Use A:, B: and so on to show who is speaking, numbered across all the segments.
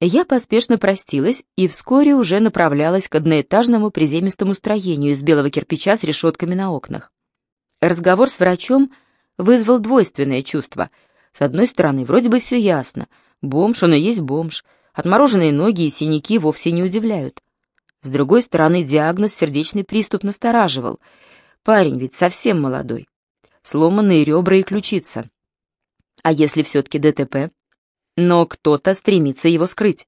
A: Я поспешно простилась и вскоре уже направлялась к одноэтажному приземистому строению из белого кирпича с решетками на окнах. Разговор с врачом вызвал двойственное чувство. С одной стороны, вроде бы все ясно. Бомж, он и есть бомж. Отмороженные ноги и синяки вовсе не удивляют. С другой стороны, диагноз сердечный приступ настораживал. Парень ведь совсем молодой. Сломанные ребра и ключица. А если все-таки ДТП? Но кто-то стремится его скрыть.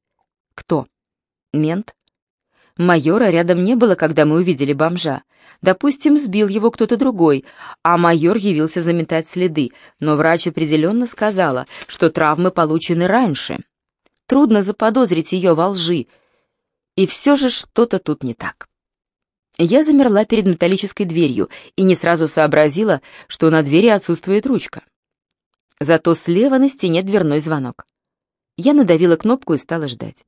A: Кто? Мент? Майора рядом не было, когда мы увидели бомжа. Допустим, сбил его кто-то другой, а майор явился заметать следы, но врач определенно сказала, что травмы получены раньше. Трудно заподозрить ее во лжи, и все же что-то тут не так. Я замерла перед металлической дверью и не сразу сообразила, что на двери отсутствует ручка. Зато слева на стене дверной звонок. Я надавила кнопку и стала ждать.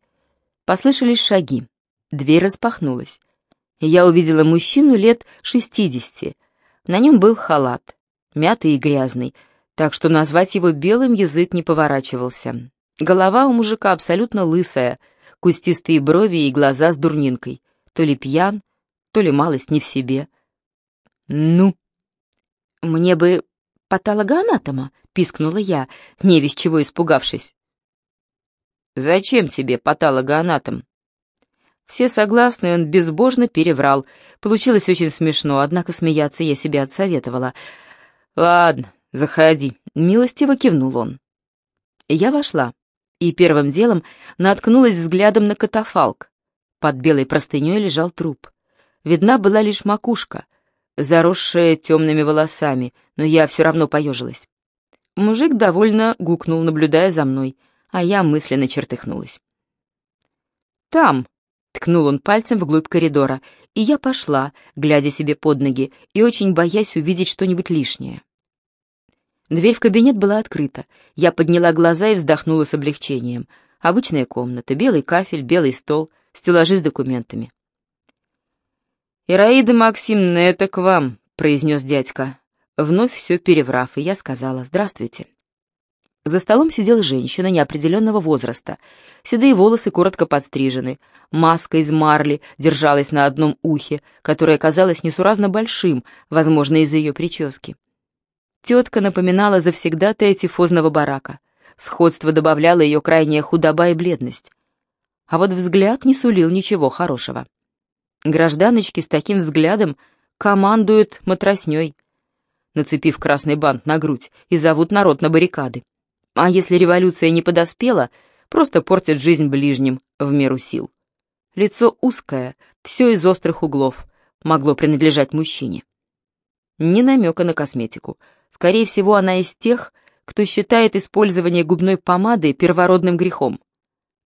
A: Послышались шаги. Дверь распахнулась. Я увидела мужчину лет шестидесяти. На нем был халат, мятый и грязный, так что назвать его белым язык не поворачивался. Голова у мужика абсолютно лысая, кустистые брови и глаза с дурнинкой. То ли пьян, то ли малость не в себе. «Ну?» «Мне бы патологоанатома», — пискнула я, не весь чего испугавшись. «Зачем тебе патологоанатом?» Все согласны, он безбожно переврал. Получилось очень смешно, однако смеяться я себе отсоветовала. «Ладно, заходи», — милостиво кивнул он. Я вошла и первым делом наткнулась взглядом на катафалк. Под белой простыней лежал труп. Видна была лишь макушка, заросшая темными волосами, но я все равно поежилась. Мужик довольно гукнул, наблюдая за мной, а я мысленно чертыхнулась. «Там», — ткнул он пальцем вглубь коридора, и я пошла, глядя себе под ноги и очень боясь увидеть что-нибудь лишнее. Дверь в кабинет была открыта. Я подняла глаза и вздохнула с облегчением. Обычная комната, белый кафель, белый стол, стеллажи с документами. «Ираида Максимовна, это к вам», — произнес дядька. Вновь все переврав, и я сказала «Здравствуйте». За столом сидела женщина неопределенного возраста. Седые волосы коротко подстрижены. Маска из марли держалась на одном ухе, которое казалось несуразно большим, возможно, из-за ее прически. Тетка напоминала завсегдатая тифозного барака. Сходство добавляло ее крайняя худоба и бледность. А вот взгляд не сулил ничего хорошего. Гражданочки с таким взглядом командуют матросней, нацепив красный бант на грудь, и зовут народ на баррикады. А если революция не подоспела, просто портят жизнь ближним в меру сил. Лицо узкое, все из острых углов, могло принадлежать мужчине. Ни намека на косметику — Скорее всего, она из тех, кто считает использование губной помады первородным грехом.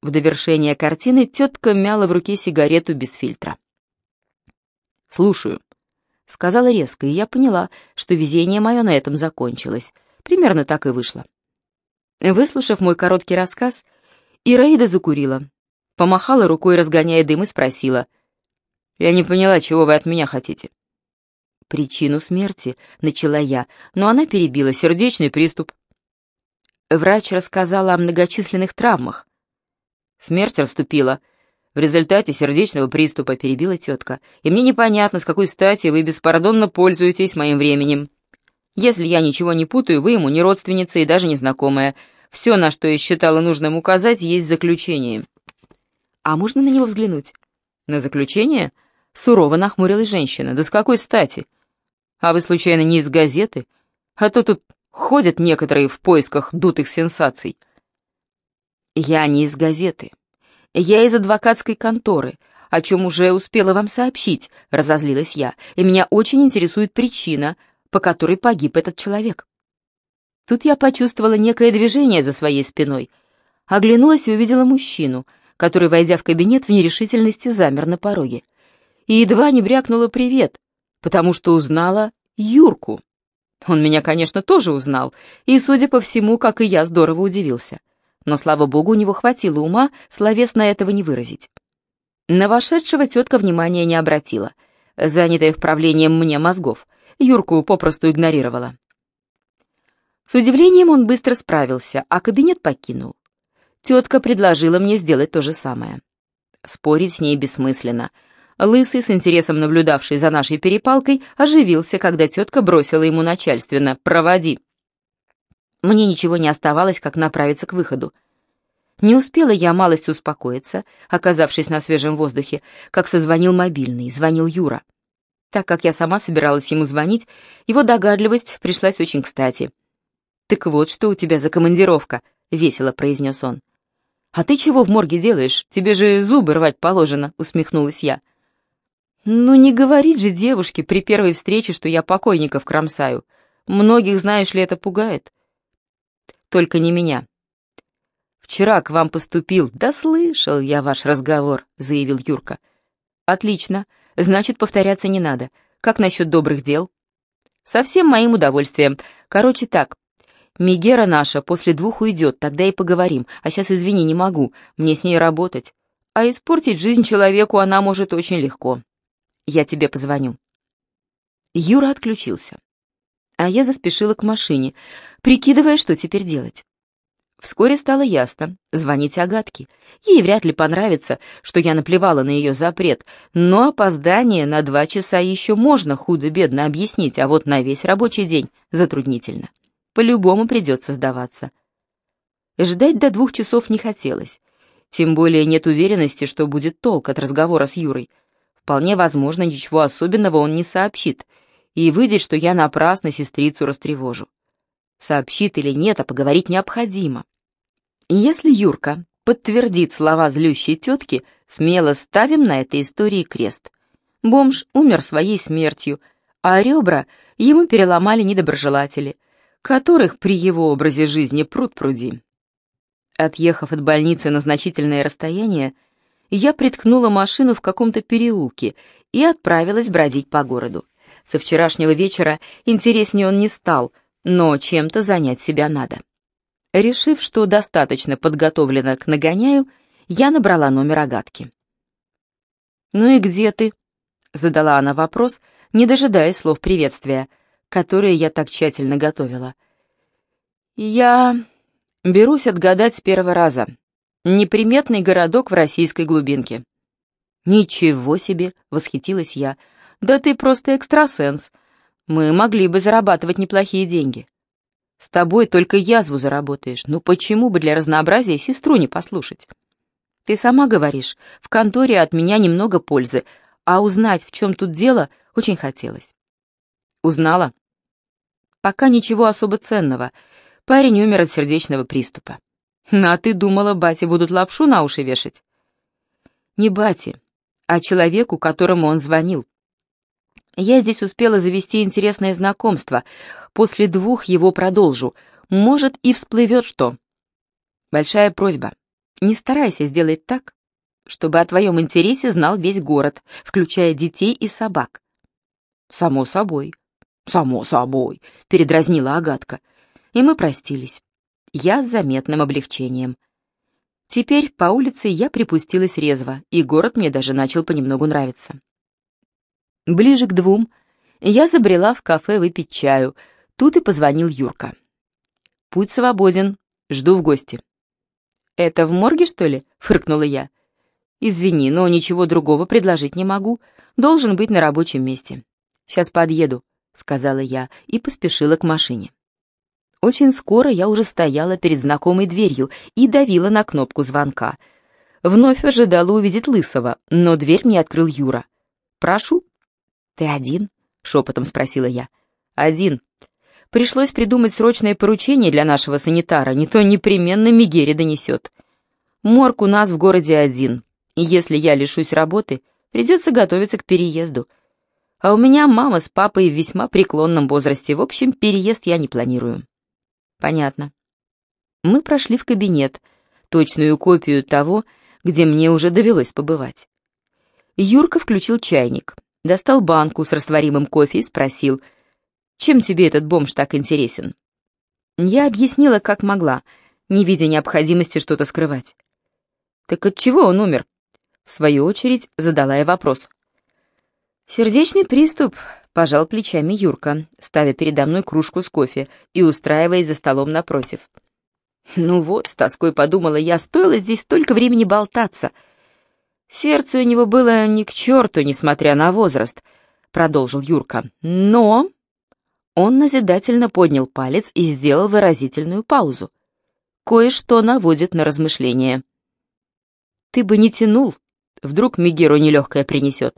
A: В довершение картины тетка мяла в руке сигарету без фильтра. «Слушаю», — сказала резко, и я поняла, что везение мое на этом закончилось. Примерно так и вышло. Выслушав мой короткий рассказ, Ираида закурила, помахала рукой, разгоняя дым, и спросила. «Я не поняла, чего вы от меня хотите?» «Причину смерти», — начала я, но она перебила сердечный приступ. Врач рассказала о многочисленных травмах. Смерть расступила. В результате сердечного приступа перебила тетка. И мне непонятно, с какой стати вы беспардонно пользуетесь моим временем. Если я ничего не путаю, вы ему не родственница и даже не знакомая. Все, на что я считала нужным указать, есть заключение. А можно на него взглянуть? На заключение? Сурово нахмурилась женщина. Да с какой стати? А вы, случайно, не из газеты? А то тут ходят некоторые в поисках дутых сенсаций. Я не из газеты. Я из адвокатской конторы, о чем уже успела вам сообщить, разозлилась я, и меня очень интересует причина, по которой погиб этот человек. Тут я почувствовала некое движение за своей спиной, оглянулась и увидела мужчину, который, войдя в кабинет, в нерешительности замер на пороге. И едва не брякнула привет, потому что узнала Юрку. Он меня, конечно, тоже узнал, и, судя по всему, как и я, здорово удивился. Но, слава богу, у него хватило ума словесно этого не выразить. На вошедшего тетка внимания не обратила, занятая вправлением мне мозгов. Юрку попросту игнорировала. С удивлением он быстро справился, а кабинет покинул. тетка предложила мне сделать то же самое. Спорить с ней бессмысленно. Лысый, с интересом наблюдавший за нашей перепалкой, оживился, когда тетка бросила ему начальственно «Проводи». Мне ничего не оставалось, как направиться к выходу. Не успела я малость успокоиться, оказавшись на свежем воздухе, как созвонил мобильный, звонил Юра. Так как я сама собиралась ему звонить, его догадливость пришлась очень кстати. «Так вот, что у тебя за командировка», — весело произнес он. «А ты чего в морге делаешь? Тебе же зубы рвать положено», — усмехнулась я. «Ну не говорить же девушке при первой встрече, что я покойников кромсаю. Многих, знаешь ли, это пугает». «Только не меня. «Вчера к вам поступил». «Да слышал я ваш разговор», — заявил Юрка. «Отлично. Значит, повторяться не надо. Как насчет добрых дел?» «Со всем моим удовольствием. Короче так. Мигера наша после двух уйдет, тогда и поговорим. А сейчас, извини, не могу. Мне с ней работать. А испортить жизнь человеку она может очень легко. Я тебе позвоню». Юра отключился. А я заспешила к машине, прикидывая, что теперь делать. Вскоре стало ясно, звонить Агатке. Ей вряд ли понравится, что я наплевала на ее запрет, но опоздание на два часа еще можно худо-бедно объяснить, а вот на весь рабочий день затруднительно. По-любому придется сдаваться. Ждать до двух часов не хотелось. Тем более нет уверенности, что будет толк от разговора с Юрой. Вполне возможно, ничего особенного он не сообщит, и выйдет, что я напрасно сестрицу растревожу. Сообщит или нет, а поговорить необходимо. Если Юрка подтвердит слова злющей тетки, смело ставим на этой истории крест. Бомж умер своей смертью, а ребра ему переломали недоброжелатели, которых при его образе жизни пруд пруди. Отъехав от больницы на значительное расстояние, я приткнула машину в каком-то переулке и отправилась бродить по городу. Со вчерашнего вечера интереснее он не стал, но чем-то занять себя надо. Решив, что достаточно подготовлена к нагоняю, я набрала номер Агатки. «Ну и где ты?» — задала она вопрос, не дожидаясь слов приветствия, которые я так тщательно готовила. «Я берусь отгадать с первого раза. Неприметный городок в российской глубинке». «Ничего себе!» — восхитилась я. «Да ты просто экстрасенс. Мы могли бы зарабатывать неплохие деньги». С тобой только язву заработаешь. Ну почему бы для разнообразия сестру не послушать? Ты сама говоришь, в конторе от меня немного пользы, а узнать, в чем тут дело, очень хотелось. Узнала? Пока ничего особо ценного. Парень умер от сердечного приступа. Ну, а ты думала, бати будут лапшу на уши вешать? Не бати, а человеку, которому он звонил. Я здесь успела завести интересное знакомство. После двух его продолжу. Может, и всплывет что. Большая просьба. Не старайся сделать так, чтобы о твоем интересе знал весь город, включая детей и собак. Само собой. Само собой, передразнила Агатка. И мы простились. Я с заметным облегчением. Теперь по улице я припустилась резво, и город мне даже начал понемногу нравиться. Ближе к двум я забрела в кафе выпить чаю. Тут и позвонил Юрка. «Путь свободен. Жду в гости». «Это в морге, что ли?» — фыркнула я. «Извини, но ничего другого предложить не могу. Должен быть на рабочем месте. Сейчас подъеду», — сказала я и поспешила к машине. Очень скоро я уже стояла перед знакомой дверью и давила на кнопку звонка. Вновь ожидала увидеть Лысого, но дверь мне открыл Юра. «Прошу», «Ты один?» — шепотом спросила я. «Один. Пришлось придумать срочное поручение для нашего санитара, не то непременно Мигери донесет. Морг у нас в городе один, и если я лишусь работы, придется готовиться к переезду. А у меня мама с папой в весьма преклонном возрасте, в общем, переезд я не планирую». «Понятно». Мы прошли в кабинет, точную копию того, где мне уже довелось побывать. Юрка включил чайник достал банку с растворимым кофе и спросил, «Чем тебе этот бомж так интересен?» Я объяснила, как могла, не видя необходимости что-то скрывать. «Так от чего он умер?» В свою очередь задала я вопрос. «Сердечный приступ», — пожал плечами Юрка, ставя передо мной кружку с кофе и устраиваясь за столом напротив. Ну вот, с тоской подумала я, стоило здесь столько времени болтаться. Сердце у него было ни к черту, несмотря на возраст, продолжил Юрка. Но... Он назидательно поднял палец и сделал выразительную паузу. Кое-что наводит на размышления. Ты бы не тянул, вдруг Мегеру нелегкое принесет.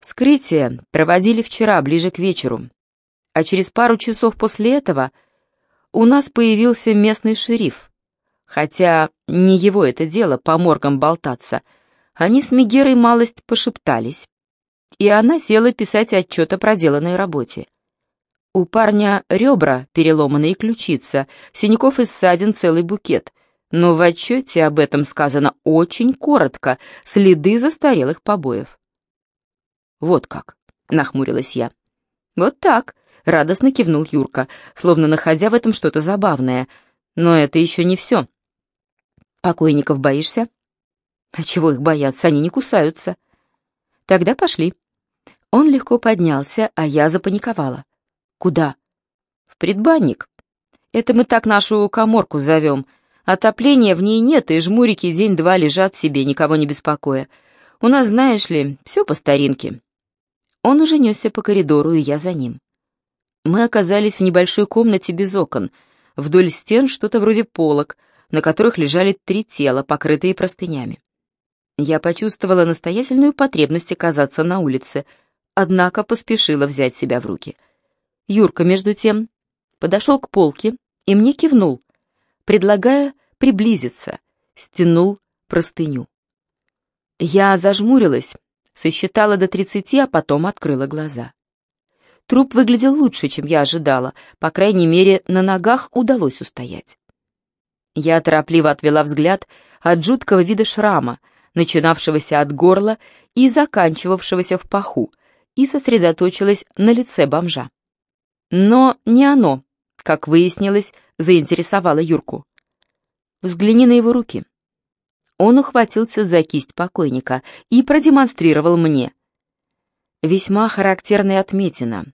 A: Вскрытие проводили вчера, ближе к вечеру, а через пару часов после этого у нас появился местный шериф. Хотя не его это дело по моргам болтаться. Они с Мегерой малость пошептались, и она села писать отчет о проделанной работе. У парня ребра переломаны и ключица, синяков и ссадин целый букет. Но в отчете об этом сказано очень коротко, следы застарелых побоев. «Вот как», — нахмурилась я. «Вот так», Радостно кивнул Юрка, словно находя в этом что-то забавное. Но это еще не все. Покойников боишься? А чего их бояться? Они не кусаются. Тогда пошли. Он легко поднялся, а я запаниковала. Куда? В предбанник. Это мы так нашу коморку зовем. Отопления в ней нет, и жмурики день-два лежат себе, никого не беспокоя. У нас, знаешь ли, все по старинке. Он уже несся по коридору, и я за ним. Мы оказались в небольшой комнате без окон. Вдоль стен что-то вроде полок, на которых лежали три тела, покрытые простынями. Я почувствовала настоятельную потребность оказаться на улице, однако поспешила взять себя в руки. Юрка, между тем, подошел к полке и мне кивнул, предлагая приблизиться, стянул простыню. Я зажмурилась, сосчитала до тридцати, а потом открыла глаза. Труп выглядел лучше, чем я ожидала, по крайней мере, на ногах удалось устоять. Я торопливо отвела взгляд от жуткого вида шрама, начинавшегося от горла и заканчивавшегося в паху, и сосредоточилась на лице бомжа. Но не оно, как выяснилось, заинтересовало Юрку. «Взгляни на его руки». Он ухватился за кисть покойника и продемонстрировал мне. Весьма характерная отметина,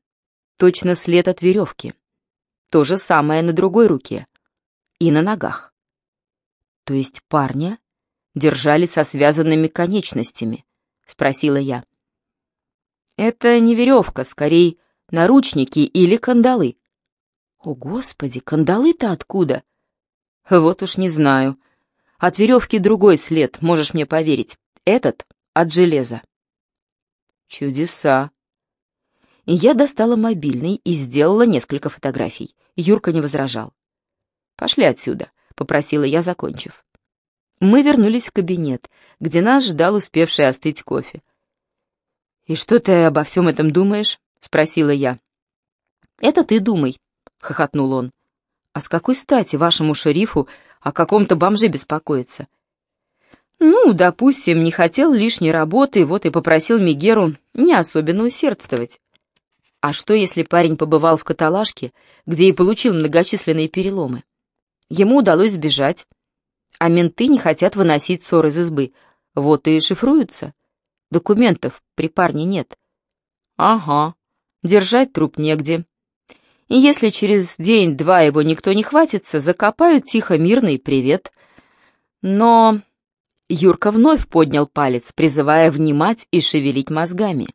A: точно след от веревки. То же самое на другой руке и на ногах. То есть парня держали со связанными конечностями, спросила я. Это не веревка, скорее наручники или кандалы. О, Господи, кандалы-то откуда? Вот уж не знаю. От веревки другой след, можешь мне поверить. Этот от железа. Чудеса, я достала мобильный и сделала несколько фотографий. Юрка не возражал. «Пошли отсюда», — попросила я, закончив. Мы вернулись в кабинет, где нас ждал успевший остыть кофе. «И что ты обо всем этом думаешь?» — спросила я. «Это ты думай», — хохотнул он. «А с какой стати вашему шерифу о каком-то бомже беспокоиться?» «Ну, допустим, не хотел лишней работы, вот и попросил Мигеру не особенно усердствовать. А что, если парень побывал в каталажке, где и получил многочисленные переломы? Ему удалось сбежать, а менты не хотят выносить ссор из избы. Вот и шифруются. Документов при парне нет. Ага, держать труп негде. И если через день-два его никто не хватится, закопают тихо, мирно и привет. Но... Юрка вновь поднял палец, призывая внимать и шевелить мозгами.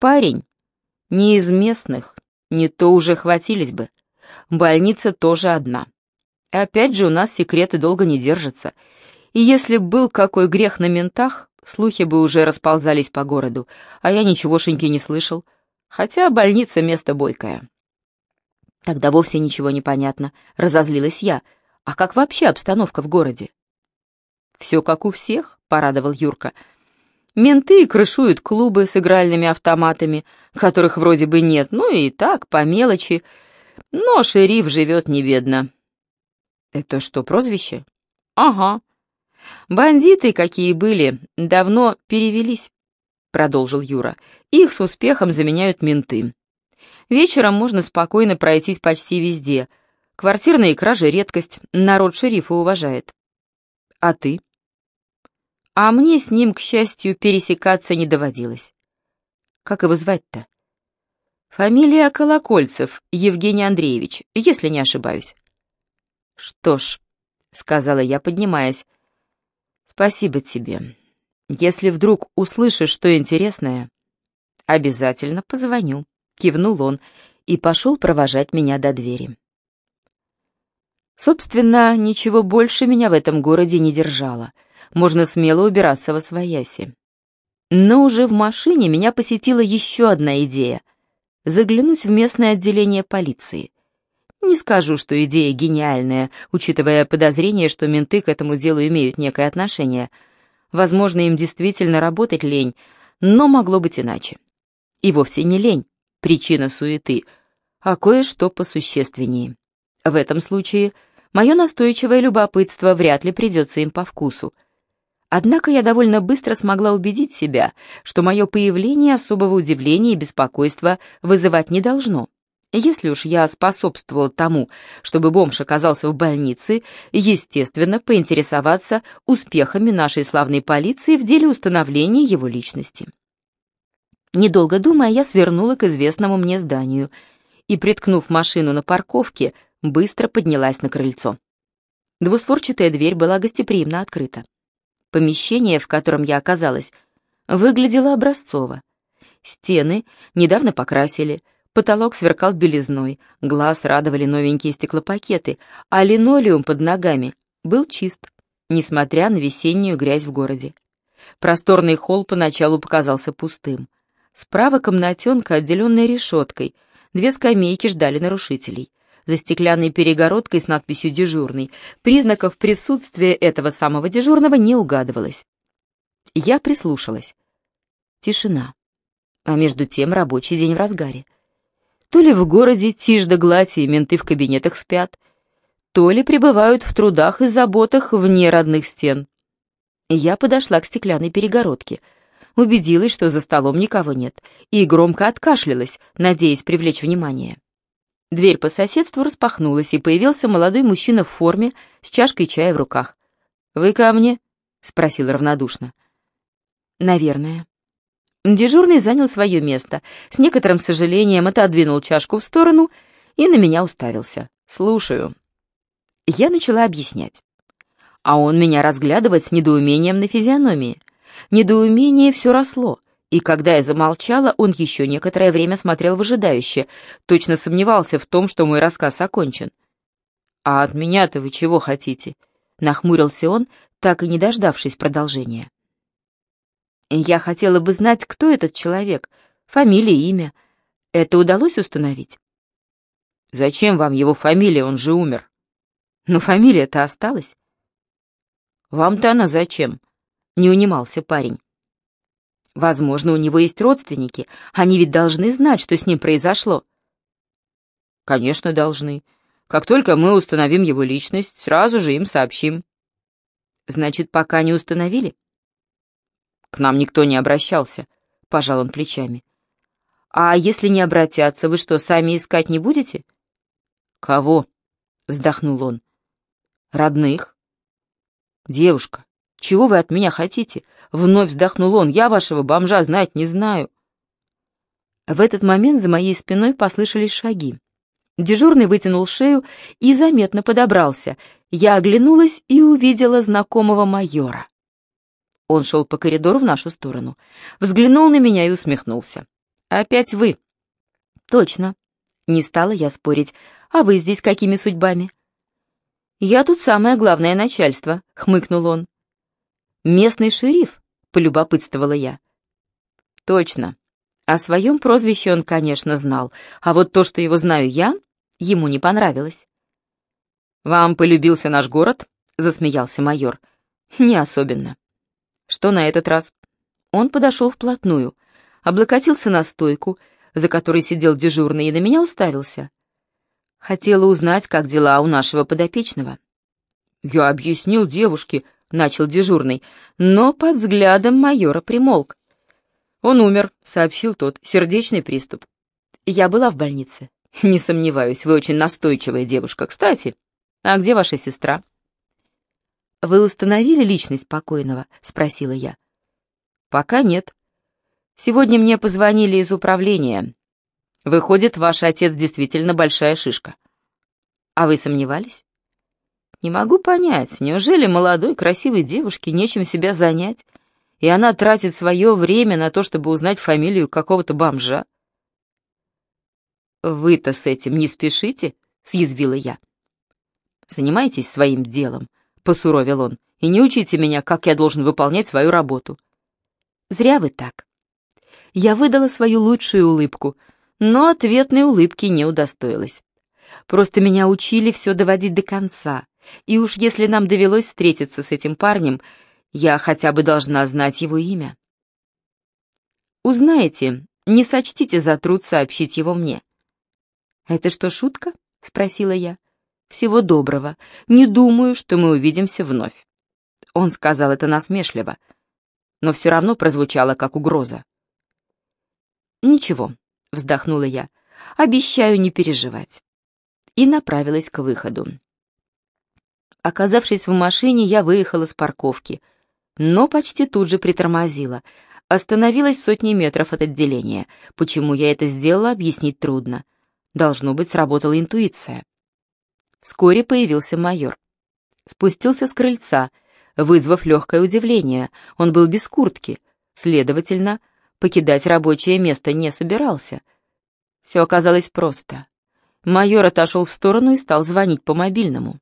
A: Парень не из местных, не то уже хватились бы. Больница тоже одна. Опять же, у нас секреты долго не держатся. И если был какой грех на ментах, слухи бы уже расползались по городу, а я ничегошеньки не слышал. Хотя больница место бойкое. Тогда вовсе ничего не понятно, разозлилась я. А как вообще обстановка в городе? Все как у всех, порадовал Юрка. Менты крышуют клубы с игральными автоматами, которых вроде бы нет, ну и так, по мелочи. Но шериф живет не бедно. Это что, прозвище? Ага. Бандиты, какие были, давно перевелись, продолжил Юра. Их с успехом заменяют менты. Вечером можно спокойно пройтись почти везде. Квартирные кражи — редкость, народ шерифа уважает. А ты? А мне с ним, к счастью, пересекаться не доводилось. Как его звать-то? Фамилия Колокольцев, Евгений Андреевич, если не ошибаюсь. «Что ж», — сказала я, поднимаясь, — «спасибо тебе. Если вдруг услышишь что интересное, обязательно позвоню», — кивнул он и пошел провожать меня до двери. Собственно, ничего больше меня в этом городе не держало. Можно смело убираться во свояси. Но уже в машине меня посетила еще одна идея — заглянуть в местное отделение полиции. Не скажу, что идея гениальная, учитывая подозрение, что менты к этому делу имеют некое отношение. Возможно, им действительно работать лень, но могло быть иначе. И вовсе не лень, причина суеты, а кое-что посущественнее. В этом случае мое настойчивое любопытство вряд ли придется им по вкусу. Однако я довольно быстро смогла убедить себя, что мое появление особого удивления и беспокойства вызывать не должно. Если уж я способствовал тому, чтобы бомж оказался в больнице, естественно, поинтересоваться успехами нашей славной полиции в деле установления его личности. Недолго думая, я свернула к известному мне зданию и, приткнув машину на парковке, быстро поднялась на крыльцо. Двустворчатая дверь была гостеприимно открыта. Помещение, в котором я оказалась, выглядело образцово. Стены недавно покрасили, потолок сверкал белизной, глаз радовали новенькие стеклопакеты, а линолеум под ногами был чист, несмотря на весеннюю грязь в городе. Просторный холл поначалу показался пустым. Справа комнатенка, отделенная решеткой, две скамейки ждали нарушителей за стеклянной перегородкой с надписью «Дежурный». Признаков присутствия этого самого дежурного не угадывалось. Я прислушалась. Тишина. А между тем рабочий день в разгаре. То ли в городе тишь да гладь и менты в кабинетах спят, то ли пребывают в трудах и заботах вне родных стен. Я подошла к стеклянной перегородке, убедилась, что за столом никого нет, и громко откашлялась, надеясь привлечь внимание. Дверь по соседству распахнулась, и появился молодой мужчина в форме с чашкой чая в руках. «Вы ко мне?» — спросил равнодушно. «Наверное». Дежурный занял свое место, с некоторым сожалением отодвинул чашку в сторону и на меня уставился. «Слушаю». Я начала объяснять. А он меня разглядывать с недоумением на физиономии. Недоумение все росло. И когда я замолчала, он еще некоторое время смотрел выжидающе, точно сомневался в том, что мой рассказ окончен. «А от меня-то вы чего хотите?» — нахмурился он, так и не дождавшись продолжения. «Я хотела бы знать, кто этот человек, фамилия, имя. Это удалось установить?» «Зачем вам его фамилия, он же умер?» «Но фамилия-то осталась». «Вам-то она зачем?» — не унимался парень. Возможно, у него есть родственники. Они ведь должны знать, что с ним произошло. Конечно, должны. Как только мы установим его личность, сразу же им сообщим. Значит, пока не установили? К нам никто не обращался, пожал он плечами. А если не обратятся, вы что, сами искать не будете? Кого? вздохнул он. Родных. Девушка, чего вы от меня хотите? Вновь вздохнул он. Я вашего бомжа знать не знаю. В этот момент за моей спиной послышались шаги. Дежурный вытянул шею и заметно подобрался. Я оглянулась и увидела знакомого майора. Он шел по коридору в нашу сторону. Взглянул на меня и усмехнулся. «Опять вы?» «Точно». Не стала я спорить. «А вы здесь какими судьбами?» «Я тут самое главное начальство», — хмыкнул он. «Местный шериф?» — полюбопытствовала я. «Точно. О своем прозвище он, конечно, знал, а вот то, что его знаю я, ему не понравилось». «Вам полюбился наш город?» — засмеялся майор. «Не особенно». «Что на этот раз?» Он подошел вплотную, облокотился на стойку, за которой сидел дежурный, и на меня уставился. Хотела узнать, как дела у нашего подопечного. Я объяснил девушке, — начал дежурный, но под взглядом майора примолк. «Он умер», — сообщил тот, — «сердечный приступ». «Я была в больнице». «Не сомневаюсь, вы очень настойчивая девушка. Кстати, а где ваша сестра?» «Вы установили личность покойного?» — спросила я. «Пока нет. Сегодня мне позвонили из управления. Выходит, ваш отец действительно большая шишка». «А вы сомневались?» Не могу понять, неужели молодой красивой девушке нечем себя занять, и она тратит свое время на то, чтобы узнать фамилию какого-то бомжа? «Вы-то с этим не спешите?» — съязвила я. «Занимайтесь своим делом», — посуровил он, «и не учите меня, как я должен выполнять свою работу». «Зря вы так». Я выдала свою лучшую улыбку, но ответной улыбки не удостоилась. Просто меня учили все доводить до конца, и уж если нам довелось встретиться с этим парнем, я хотя бы должна знать его имя. Узнаете, не сочтите за труд сообщить его мне. «Это что, шутка?» — спросила я. «Всего доброго. Не думаю, что мы увидимся вновь». Он сказал это насмешливо, но все равно прозвучало как угроза. «Ничего», — вздохнула я, — «обещаю не переживать». И направилась к выходу. Оказавшись в машине, я выехала с парковки, но почти тут же притормозила. Остановилась сотни метров от отделения. Почему я это сделала, объяснить трудно. Должно быть, сработала интуиция. Вскоре появился майор. Спустился с крыльца, вызвав легкое удивление. Он был без куртки, следовательно, покидать рабочее место не собирался. Все оказалось просто. Майор отошел в сторону и стал звонить по мобильному.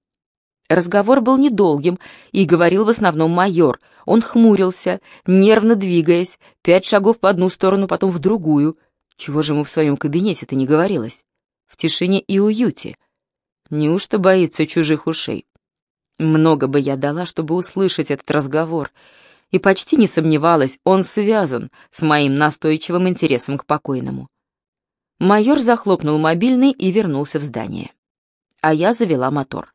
A: Разговор был недолгим, и говорил в основном майор. Он хмурился, нервно двигаясь, пять шагов в одну сторону, потом в другую. Чего же ему в своем кабинете-то не говорилось? В тишине и уюте. Неужто боится чужих ушей? Много бы я дала, чтобы услышать этот разговор, и почти не сомневалась, он связан с моим настойчивым интересом к покойному. Майор захлопнул мобильный и вернулся в здание. А я завела мотор.